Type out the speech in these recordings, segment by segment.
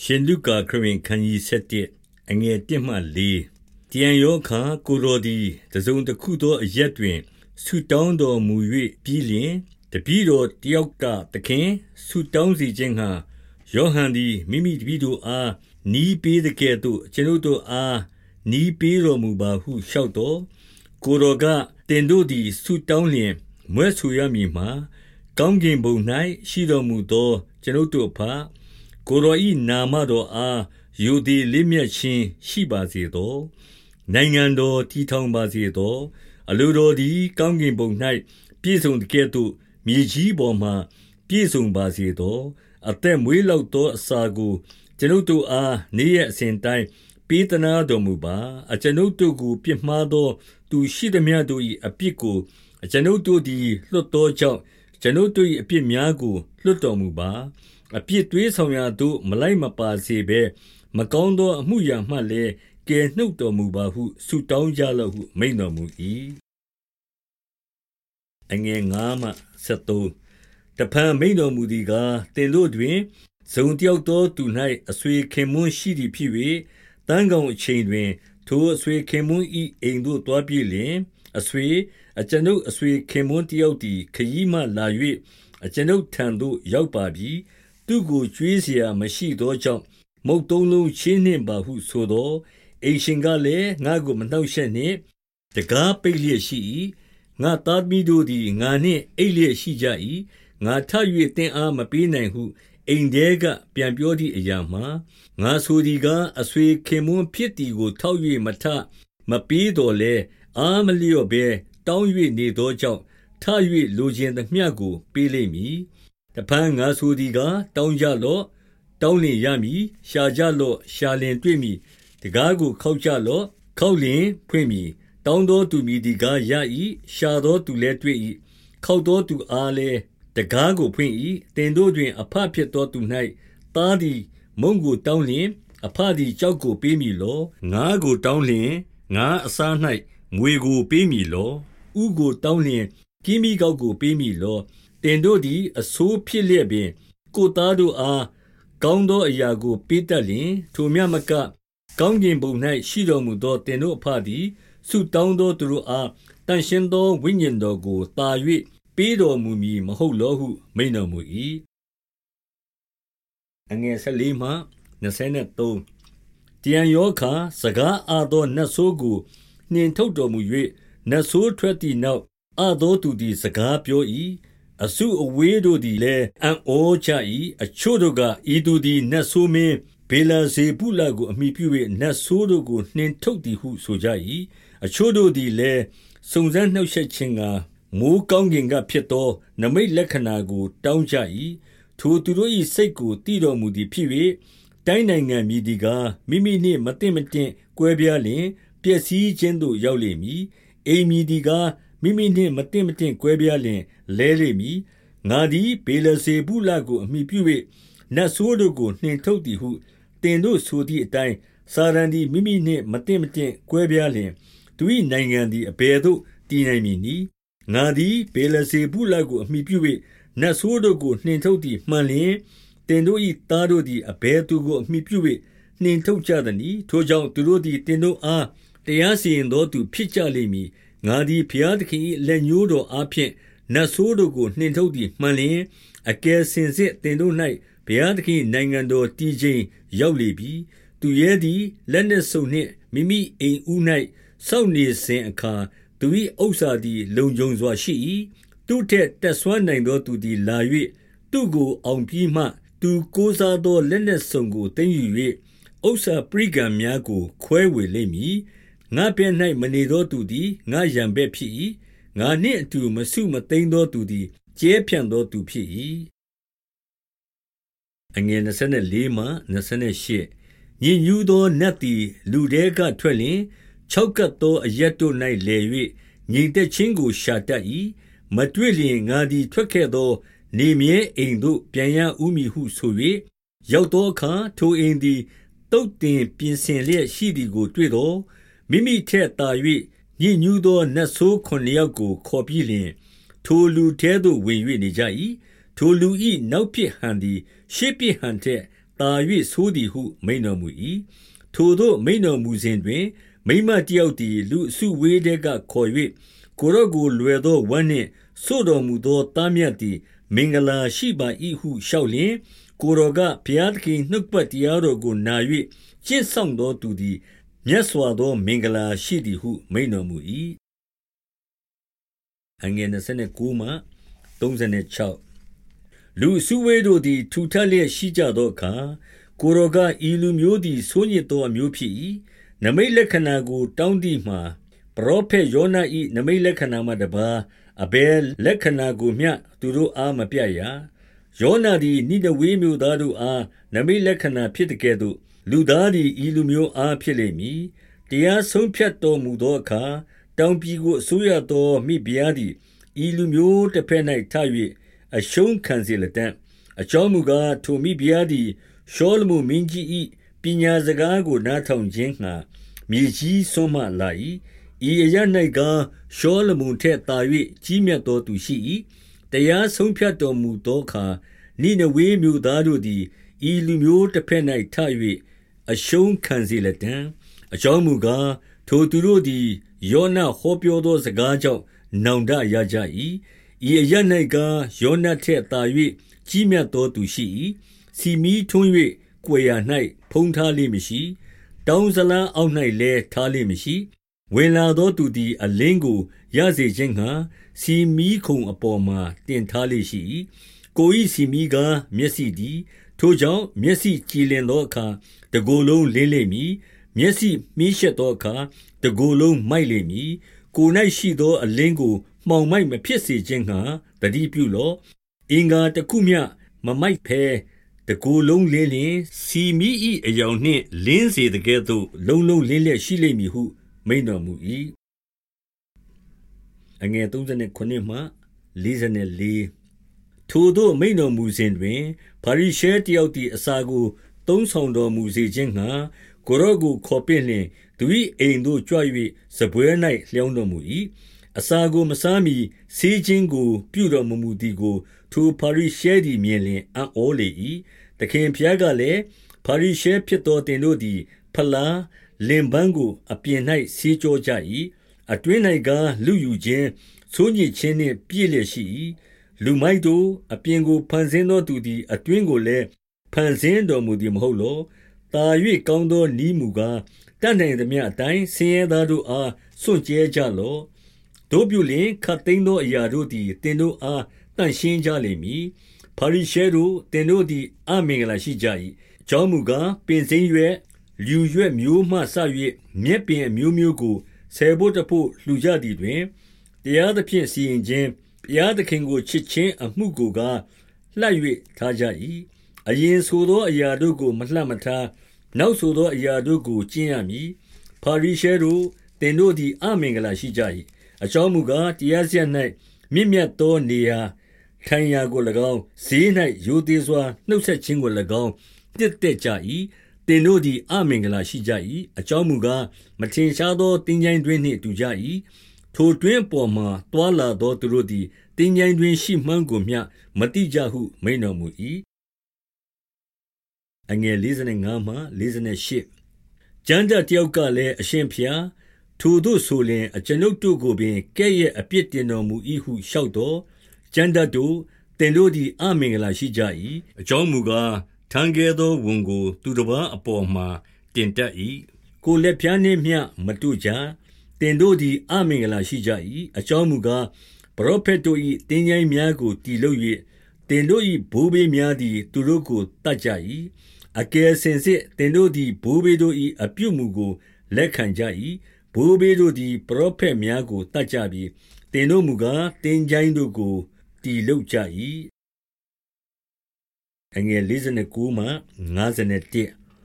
ရှင်လုကာခရစ်ဝင်ခန်းကြီး7အငယ်1မှ4တန်ရောခါကိုရိုဒီတစုံတစ်ခုသောအရက်တွင်ဆူတောင်းတော်မူ၍ပြီးလျင်တပည့်တော်တယောက်ကသခင်ဆူတောင်းစီခြင်းဟာယောဟန်သည်မိမိတပည့်တို့အားနီးပေးတဲ့ကဲ့သို့ကျွန်ုပ်တို့အားနီးပေးတော်မူပါဟုလျှောက်တော်ကိုရောကတင်တို့သည်ဆူတောင်းလျင်မွဲဆူရမည်မှာကောင်းကင်ဘုံ၌ရှိတော်မူသောကျွန်ုပ်တို့အဖ ကိုယ်တော်၏နာမတော်အားရိုသေလေးမြတ်ခြင်းရှိပါစေသော။နိုင်ငံတော်တည်ထောင်ပါစေသော။အလိုတော်သည် ကောင်းကင်ဘုံ၌ပြည့်စုံသကဲ့သို့မြေကြီးပေါ်မှာပြည့်စုံပါစေသော။အသက်မွေးလောက်သောအစာကိုအကျွန်ုပ်တို့အားနေ့ရက်အစဉ်အတိုင်းပေးသနားတော်မူပါ။အကျွန်ုပ်တို့ကို ပြစ်မှားသော သူရှိသမျှတို့၏အပြစ်ကိုအကျွန်ုပ်တို့သည်လွှတ်သောကြောင့်အကျွန်ုပ်တို့၏အပြစ်များကိုလွှတ်တော်မူပါ အပြစ်သွေးဆောင်ရာသို့မလိုက်မပါစေဘဲမကောင်းသောအမှုရာမှလည်းကယ်နှုတ်တော်မူပါဟုဆုတောင်းကြလော့ဟုမိန့်တော်မူ၏အငယ်9မှ73တဖန်မိန့်တော်မူသည်ကားတင်တို့တွင်ဇုံတယောက်သောသူ၌အဆွေခင်မွန်းရှိသည်ဖြစ်၍တန်းကောင်အချိန်တွင် ထိုအဆွေခင်မွန်းဤအိမ်သို့တွားပြေးလျင်အဆွေအကျွန်ုပ်အဆွေခင်မွန်းတယောက်သည်ခရီးမှလာ၍အကျွန်ုပ်ထံသို့ရောက်ပါပြီ သူ့ကိုကျွေးเสียမရှိသောကြောင့်မုတ်သုံးလုံးချင်းနှင့်ပါဟုဆိုသောအိမ်ရှင်ကလည်းငါကိုမနှောက်ရှက်နှင့်တကားပိတ်လျက်ရှိ၏ငါသားသမီးတို့သည်ငါနှင့်အိတ်လျက်ရှိကြ၏ငါထ၍တင်းအားမပေးနိုင်ဟုအိမ်တဲကပြန်ပြောသည့်အရာမှာငါဆိုသည်ကားအဆွေခင်မွန်းဖြစ်သည်ကိုထောက်၍မထမပေးတော်လဲအာမလျော့ဘဲတောင်း၍နေသောကြောင့်ထ၍လိုခြင်းသမျှကိုပေးလိမ့်မည် တဖန်ငါဆိုသည်ကားတောင်းကြလော့တောင်းလျင်ရမည်ရှာကြလော့ရှာလျင်တွေ့မည်တကားကိုခောက်ကြလော့ခောက်လျင်ဖွင့်မည်တောင်းသောသူမည်ဒီကားရ၏ရှာသောသူလည်းတွေ့၏ခောက်သောသူအားလည်းတကားကိုဖွင့်၏တင်တို့တွင် အဖဖြစ်သောသူ၌သားသည်မုံကိုတောင်းလျင် အဖသည်ကြောက်ကိုပေးမည်လောငါကိုတောင်းလျင်ငါအစား၌ငွေကိုပေးမည်လောဥကိုတောင်းလျင်ကင်းမိကောက်ကိုပေးမည်လော တင်တို့သည် အဆိုးဖြစ်လျက်ပင် ကိုသားတို့အား ကောင်းသောအရာကို ပေးတတ်လျင် ထိုမြမက ကောင်းကင်ဘုံ၌ရှိတော်မူသောတင်တို့အဖသည် ဆုတောင်းသောသူတို့အားတန်ရှင်းသော ဝိညာဉ်တော်ကိုတာ၍ပေးတော်မူမည်မဟုတ်လောဟု မိန်တော်မူ၏အငယ်၁၄မှ23တန်ယောခာစကားအားသော နတ်ဆိုးကို နှင်ထုတ်တော်မူ၍နတ်ဆိုးထွက်သည့်နောက် အသောသူသည် စကားပြော၏ အစုအဝေးတို့သည်လည်းအံ့ဩကြ၏အချို့တို့ကဤသူသည်နတ်ဆိုးမင်းဘေလာဇေဗုလကိုအမိပြု၍နတ်ဆိုးတို့ကိုနှင်ထုတ်သည်ဟုဆိုကြ၏အချို့တို့သည်လည်းစုံစမ်းနှုတ်ဆက်ခြင်းကမိုးကောင်းကင်ကဖြစ်သော နမိတ်လက္ခဏာကို တောင်းကြ၏ထိုသူတို့၏စိတ်ကိုတည်တော်မူသည်ဖြစ်၍တိုင်းနိုင်ငံမြည်ဒီကားမိမိနှင့်မတင့်မတင့်ကွဲပြားလျင်ပျက်စီးခြင်းသို့ရောက်လိမ့်မည်အိမ်မြည်ဒီကား မိမိနှင့်မတင့်မတင့်ကွဲပြားလျင်လဲလိမ့်မည်ငါသည်ဘေလဇေဗုလကိုအမိပြု၍နတ်ဆိုးတို့ကိုနှင်ထုတ်သည်ဟုတင်တို့ဆိုသည့်အတိုင်းစာရန်သည်မိမိနှင့်မတင့်မတင့်ကွဲပြားလျင်သူ၏နိုင်ငံသည်အဘယ်သို့တည်နိုင်မည်နည်းငါသည်ဘေလဇေဗုလကိုအမိပြု၍နတ်ဆိုးတို့ကိုနှင်ထုတ်သည်မှန်လျင်တင်တို့၏သားတို့သည်အဘယ်သူကိုအမိပြု၍နှင်ထုတ်ကြသနည်းထိုကြောင့်သူတို့သည်တင်တို့အားတရားစီရင်သောသူဖြစ်ကြလိမ့်မည် ငါသည်ဘုရားသခင်၏လက်ညှိုးတော်အားဖြင့် နတ်ဆိုးတို့ကို နှင်ထုတ်သည်မှန်လျင် အကယ်စင်စစ်တင်တို့၌ဘုရားသခင်နိုင်ငံတော်တည်ခြင်းရောက်လေပြီ သူရဲ့သည် လက်နှင့်စုံနှင့် မိမိအိမ်ဦး၌စောင့်နေစဉ်အခါ သူ၏ဥစ္စာသည် လုံခြုံစွာရှိ၏သူထက်တက်ဆွမ်းနိုင်သောသူသည်လာ၍သူ့ကိုအောင်ပြီးမှ သူကိုးစားသော လက်နှင့်စုံကို သိမ်းယူ၍ဥစ္စာပရိကံများကို ခွဲဝေလိမ့်မည် ငါပြဲ၌မနေသောသူသည် ငါရံဘက်ဖြစ်၏ငါနှင့်အတူမဆုမသိမ်းသောသူသည် ကျဲဖြန့်သောသူဖြစ်၏အငယ်24မှ28ညညူးသောနတ်သည် လူတဲကထွက်လျင်၆ကပ်သောအရက်တို့၌လဲ၍ငြိမ်သက်ခြင်းကို ရှာတတ်၏မတွေ့လျင် ငါသည်ထွက်ခဲ့သော နေမြဲအိမ်သို့ ပြန်ရဥမည်ဟုဆို၍ရောက်သောအခါ ထိုအိမ်သည်တုတ်တင်ပြင်ဆင်လျက်ရှိသည်ကို တွေ့သော မိမိထက်သာ၍ညစ်ညူးသောနတ်ဆိုးခုနစ်ယောက်ကို ခေါ်ပြီးလျှင်၊ထိုလူထဲသို့ဝင်၍နေကြ၏။ထိုလူ၏နောက်ဖြစ်ဟန်သည် ရှေ့ဖြစ်ဟန်ထက်သာ၍ဆိုးသည်ဟု မိန့်တော်မူ၏။ထိုသို့မိန့်တော်မူစဉ်တွင် မိန်းမတယောက်သည် လူအစုအဝေးထဲကခေါ်၍၊ကိုယ်တော်ကိုလွယ်သောဝမ်းနှင့်စို့တော်မူသောသားမြတ်သည် မင်္ဂလာရှိပါ၏ဟုလျှောက်လျှင်၊ကိုယ်တော်က၊ဘုရားသခင်၏နှုတ်ကပတ်တရားတော်ကိုနာ၍ကျင့်စောင့်သောသူသည် မြတ်စွာသော မင်္ဂလာရှိသည်ဟု မိန့်တော်မူ၏။လူအစုအဝေးတို့သည် ထူထပ်လျက်ရှိကြသောအခါ၊ကိုယ်တော်က၊ဤလူမျိုးသည် ဆိုးညစ်သော အမျိုးဖြစ်၏။နိမိတ်လက္ခဏာကို တောင်းသည်မှာ ပရောဖက်ယောန၏နိမိတ်လက္ခဏာမှတပါး အဘယ်လက္ခဏာကိုမျှ သူတို့အား မပြရာ။ယောနသည် နိနေဝေမြို့သားတို့အား နိမိတ်လက္ခဏာဖြစ်သကဲ့သို့ လူသားသည်ဤလူမျိုးအားဖြစ်လိမ့်မည်။တရားဆုံးဖြတ်တော်မူသောအခါ၊တောင်ပြည်ကိုအစိုးရသောမိဖုရားသည်ဤလူမျိုးတဘက်၌ထ၍အရှုံးခံစေလတံ့။အကြောင်းမူကား၊ထိုမိဖုရားသည်ရှောလမုန်မင်းကြီး၏ပညာစကားကိုနားထောင်ခြင်းငှါမြေကြီးစွန်းမှလာ၏။ဤအရပ်၌ကား၊ရှောလမုန်ထက်သာ၍ကြီးမြတ်သောသူရှိ၏။တရားဆုံးဖြတ်တော်မူသောအခါနိနေဝေမြို့သားတို့သည်ဤလူမျိုးတဘက်၌ထ၍ အရှုံးခံစေလတံ့။အကြောင်းမူကား၊ထိုသူတို့သည်ယောနဟောပြောသောစကားကြောင့်နောင်တရကြ၏။ဤအရပ်၌ကား၊ယောနထက်သာ၍ကြီးမြတ်သောသူရှိ၏။ဆီမီးထွန်း၍ကွယ်ရာ၌ဖုံးထားလေ့မရှိ။တောင်းဇလားအောက်၌လည်းထားလေ့မရှိ။ဝင်လာသောသူသည်အလင်းကိုရစေခြင်းငှါဆီမီးခုံအပေါ်မှာတင်ထားလေ့ရှိ၏။ကိုယ်၏ဆီမီးကားမျက်စိတည်း။ ထိုကြောင့်မျက်စိကြည်လင်သောအခါတကိုယ်လုံးလင်းလိမ့်မည်။မျက်စိမြှေးရှက်သောအခါတကိုယ်လုံးမိုက်လိမ့်မည်။ကိုယ်၌ရှိသောအလင်းကိုမှောင်မိုက်မဖြစ်စေခြင်းငှါသတိပြုလော့။အင်္ဂါတခုမျှမမိုက်ဘဲတကိုယ်လုံးလင်းလျှင်၊ဆီမီး၏အရောင်နှင့်လင်းစေသကဲ့သို့လုံးလုံးလင်းလျက်ရှိလိမ့်မည်ဟုမိန့်တော်မူ၏။ ထိုသို့မိန့်တော်မူစဉ်တွင်၊ဖာရိရှဲတယောက်သည်အစာကို သုံးဆောင်တော်မူစေခြင်းငှါကိုယ်တော်ကိုခေါ်ပင့်လျှင်၊သူ၏အိမ်သို့ကြွ၍စားပွဲ၌လျောင်းတော်မူ၏။အစာကိုမစားမှီဆေးခြင်းကို ပြုတော်မမူသည်ကို ထိုဖာရိရှဲသည်မြင်လျှင်အံ့ဩလေ၏။သခင်ဘုရားကလည်း၊ဖာရိရှဲဖြစ်သောသင်တို့သည်ဖလား၊လင်ပန်းကို အပြင်၌ဆေးကြောကြ၏။အတွင်း၌ကားလုယူခြင်း၊ဆိုးညစ်ခြင်းနှင့်ပြည့်လျက်ရှိ၏။ လူမိုက်တို့၊အပြင်ကို ဖန်ဆင်းသောသူသည် အတွင်းကိုလည်း ဖန်ဆင်းတော်မူသည် မဟုတ်လော။သာ၍ကောင်းသောနည်းမူကား၊တတ်နိုင်သမျှအတိုင်း ဆင်းရဲသားတို့အား စွန့်ကြဲကြလော့။သို့ပြုလျှင် ခပ်သိမ်းသောအရာတို့သည် သင်တို့အား သန့်ရှင်းကြလိမ့်မည်။ဖာရိရှဲတို့၊သင်တို့သည် အမင်္ဂလာရှိကြ၏။အကြောင်းမူကား၊ပင်စိမ်းရွက်၊လျူရွက်မျိုးမှစ၍မြက်ပင်အမျိုးမျိုးကို ဆယ်ဘို့တဘို့ လှူကြသည်တွင်၊တရားသဖြင့် စီရင်ခြင်း၊ ဘုရားသခင်ကိုချစ်ခြင်းအမှုကိုကားလှပ်၍ထားကြ၏။အရင်ဆိုသောအရာတို့ကို မလှပ်မထား၊နောက်ဆိုသောအရာတို့ကိုကျင့်ရမည်။ဖာရိရှဲတို့၊သင်တို့သည်အမင်္ဂလာရှိကြ၏။အကြောင်းမူကား၊တရားစရပ်၌မြင့်မြတ်သောနေရာထိုင်ရာကို၎င်း၊ဈေး၌ရိုသေစွာနှုတ်ဆက်ခြင်းကို၎င်းနှစ်သက်ကြ၏။သင်တို့သည်အမင်္ဂလာရှိကြ၏။အကြောင်းမူကား၊မထင်ရှားသောသင်္ချိုင်းတွင်းနှင့်တူကြ၏။ ထိုတွင်းအပေါ်မှာသွားလာသောသူတို့သည်သင်္ချိုင်းတွင်းရှိမှန်းကိုမျှမသိကြဟု မိန့်တော်မူ၏။ကျမ်းတတ်တယောက်ကလည်း၊အရှင်ဘုရား၊ထိုသို့ဆိုလျှင်အကျွန်ုပ်တို့ကိုပင်ကဲ့ရဲ့အပြစ်တင်တော်မူ၏ဟုလျှောက်သော်၊ကျမ်းတတ်တို့၊သင်တို့သည်အမင်္ဂလာရှိကြ၏။အကြောင်းမူကား၊ထမ်းခဲသောဝန်ကို သူတပါးအပေါ်မှာတင်တတ်၏။ကိုယ်လက်ဖျားနှင့်မျှမတို့ကြ။ သင်တို့သည် အမင်္ဂလာရှိကြ၏။အကြောင်းမူကား၊ပရောဖက်တို့၏သင်္ချိုင်းများကိုတည်လုပ်၍သင်တို့၏ဘိုးဘေးများသည် သူတို့ကိုသတ်ကြ၏။အကယ်စင်စစ်သင်တို့သည်ဘိုးဘေးတို့၏အပြုအမူကိုလက်ခံကြ၏။ဘိုးဘေးတို့သည်ပရောဖက်များကိုသတ်ကြပြီ။သင်တို့မူကား၊သင်္ချိုင်းတို့ကိုတည်လုပ်ကြ၏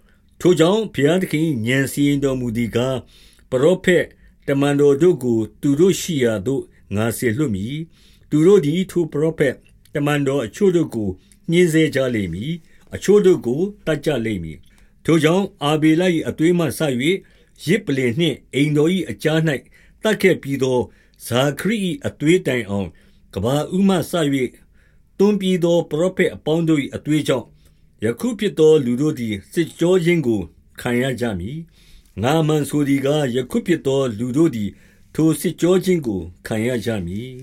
။ထိုကြောင့်ဘုရားသခင်၏ဥာဏ်စီရင်တော်မူသည်ကား၊ပရောဖက်၊ တမန်တော်တို့ကို သူတို့ရှိရာသို့ငါစေလွှတ်မည်။သူတို့သည်ထိုပရောဖက်၊တမန်တော်အချို့တို့ကိုညှဉ်းဆဲကြလိမ့်မည်။အချို့တို့ကိုသတ်ကြလိမ့်မည်။ထိုကြောင့်အာဗေလ၏အသွေးမှစ၍ယဇ်ပလ္လင်နှင့်အိမ်တော်၏အကြား၌သတ်ခဲ့ပြီးသောဇာခရိ၏အသွေးတိုင်အောင်၊ကမ္ဘာဦးမှစ၍သွန်းပြီးသောပရောဖက်အပေါင်းတို့၏အသွေးကြောင့်၊ယခုဖြစ်သောလူတို့သည်စစ်ကြောခြင်းကိုခံရကြမည်။ ငါအမှန်ဆိုသည်ကား၊ယခုဖြစ်သော လူတို့သည် ထိုစစ်ကြောခြင်းကို ခံရကြမည်။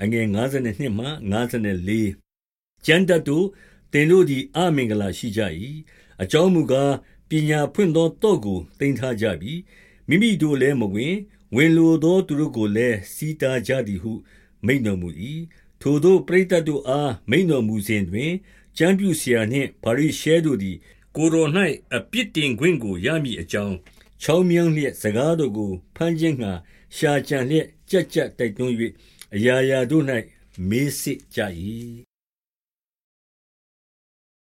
52 ကျမ်းတတ်တို့၊သင်တို့သည် အမင်္ဂလာရှိကြ၏။အကြောင်းမူကား၊ပညာဖွင့်သောသော့ကို သိမ်းထားကြပြီ။မိမိတို့လည်းမဝင်။ဝင်လိုသောသူတို့ကိုလည်း ဆီးတားကြသည်ဟု မိန့်တော်မူ၏။53 ထိုသို့ပရိသတ်တို့အား မိန့်တော်မူစဉ်တွင်၊ကျမ်းပြုဆရာနှင့် ဖာရိရှဲတို့သည် ကိုယ်တော်၌အပြစ်တင်ခွင့်ကိုရမည်အကြောင်း၊ချောင်းမြောင်းလျက်စကားတော်ကိုဘမ်းခြင်းငှါရှာကြံလျက်ကျပ်ကျပ်တိုက်တွန်း၍အရာရာတို့၌မေးစစ်ကြ၏